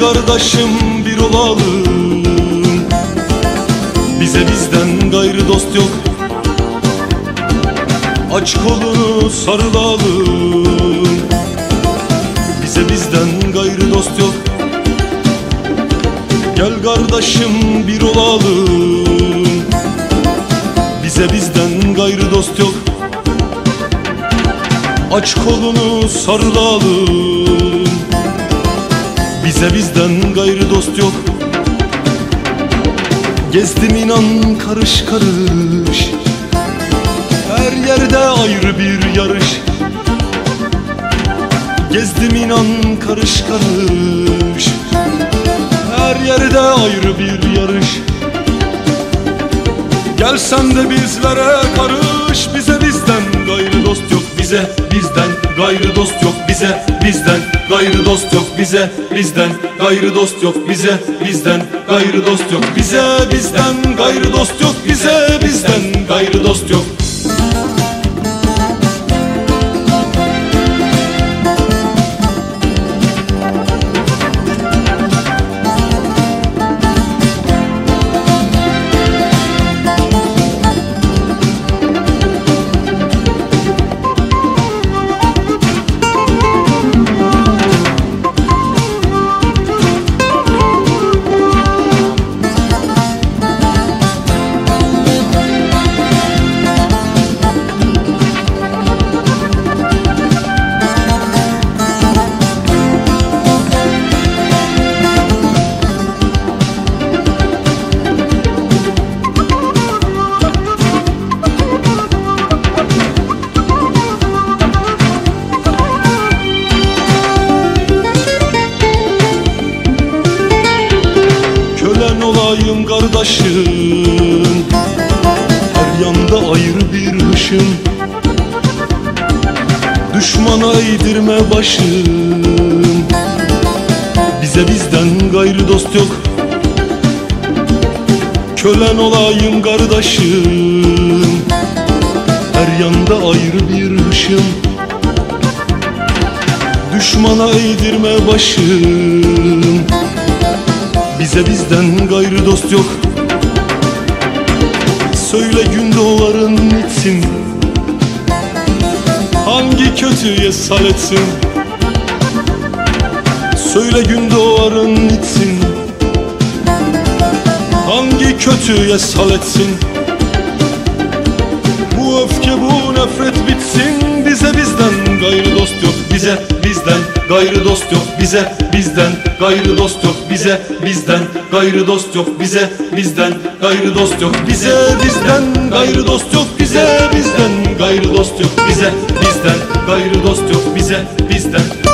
Kardeşim bir olalım. Bize bizden gayrı dost yok. Aç kolunu sarılalım. Bize bizden gayrı dost yok. Gel kardeşim bir olalım. Bize bizden gayrı dost yok. Aç kolunu sarılalım bize bizden gayrı dost yok. Gezdim inan karış karış. Her yerde ayrı bir yarış. Gezdim inan karış karış. Her yerde ayrı bir yarış. Gel sen de bizlere karış Bize gayrı dost yok Bize bizden gayrı dost yok Bize bizden gayrı dost yok Bize bizden gayrı dost yok Bize bizden gayrı dost yok Bize bizden gayrı dost yok Bize bizden gayrı dost yok Olayım kardeşim. Her yanda ayrı bir hışım. Düşmana eğdirme başım. Bize bizden gayrı dost yok. Kölen olayım kardeşim. Her yanda ayrı bir hışım. Düşmana eğdirme başım bize bizden gayrı dost yok. Söyle gün doğarın itsin Hangi kötüye saletsin Söyle gün doğarın itsin Hangi kötüye saletsin Bu öfke bu nefret bitsin. Bize bizden gayrı dost yok Bize gayrı dost yok Bize bizden. Gayrı dost yok Bize bizden. Gayrı dost yok Bize bizden. Gayrı dost yok Bize bizden. Gayrı dost yok Bize bizden. Gayrı dost yok Bize bizden. Gayrı dost yok Bize bizden